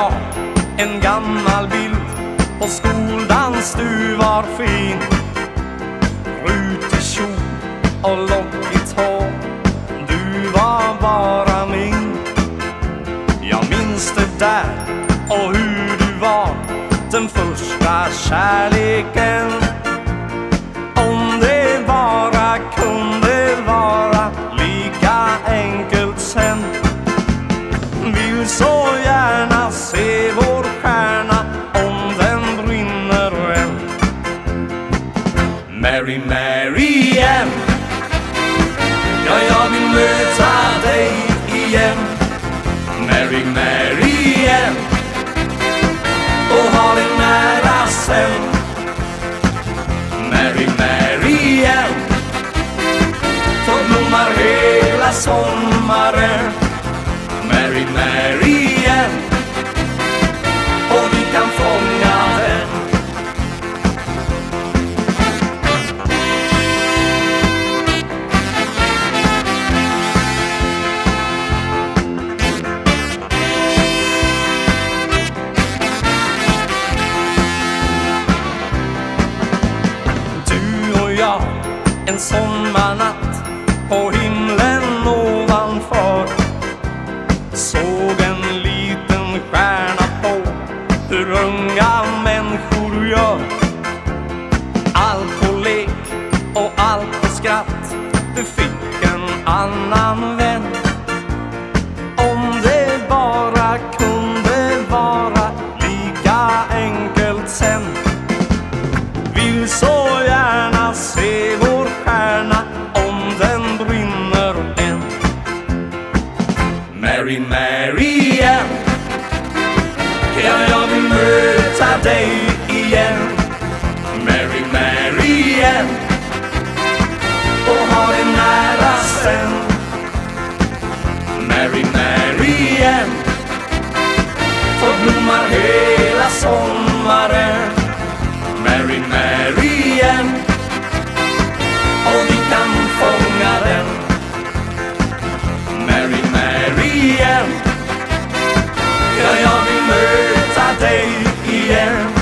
jag en gammal bild på skoldans du var fin. Rutig kjol och lockigt hår Du var bara min. Jag minns det där och hur du var Den första kärleken. Mary, Mary Ann Ja, jag vill möta dig en sommarnatt på himlen ovanför. Såg en liten stjärna på hur unga människor gör. Allt på lek och allt på skratt. Du fick en annan Mary, Mary Ann Ja, jag vill möta dig igen Mary, Mary Ann Och ha dig nära sen Mary, Mary Ann får blommar hela sommaren Mary, Mary birds I take, yeah.